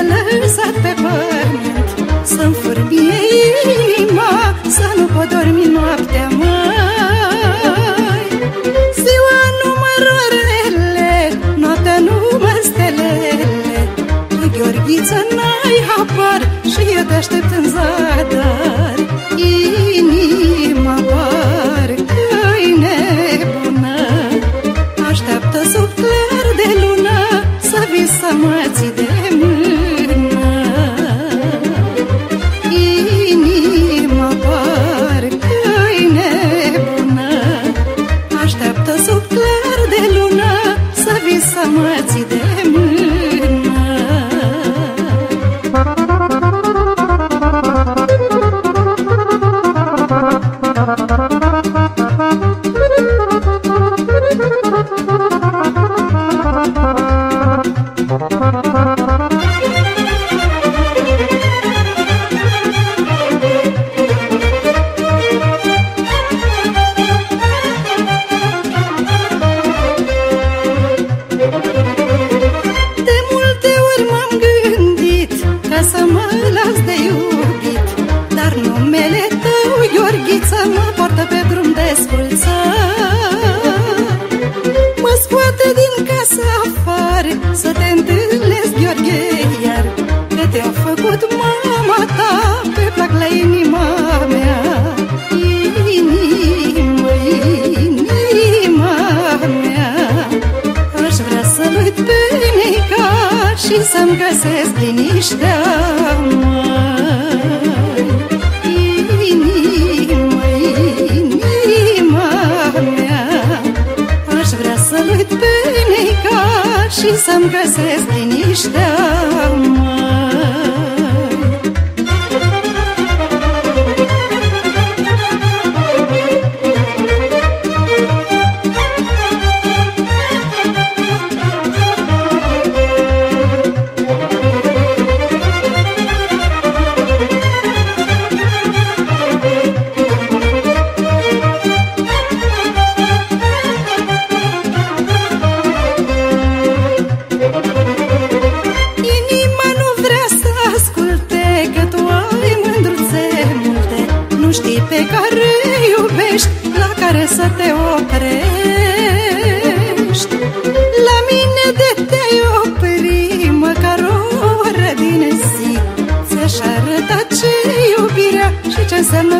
Cine te-a lăsat pe pământ. Să-mi fârbie inima Să nu pot dormi noaptea, mai Ziua număr orele Noaptea număr stelele Tu, Gheorghiță, n-ai habar Și eu te aștept în zadar să mă las de iubit Dar numele tău, Gheorghiță Mă Și să-mi găsesc liniștea mai Inima, inima mea Aș vrea să-l uit pe Nica Și să-mi găsesc liniștea mai să te oprești. La mine de te-ai opri Măcar o oră din zi. Ți-aș arăta ce iubirea Și ce înseamnă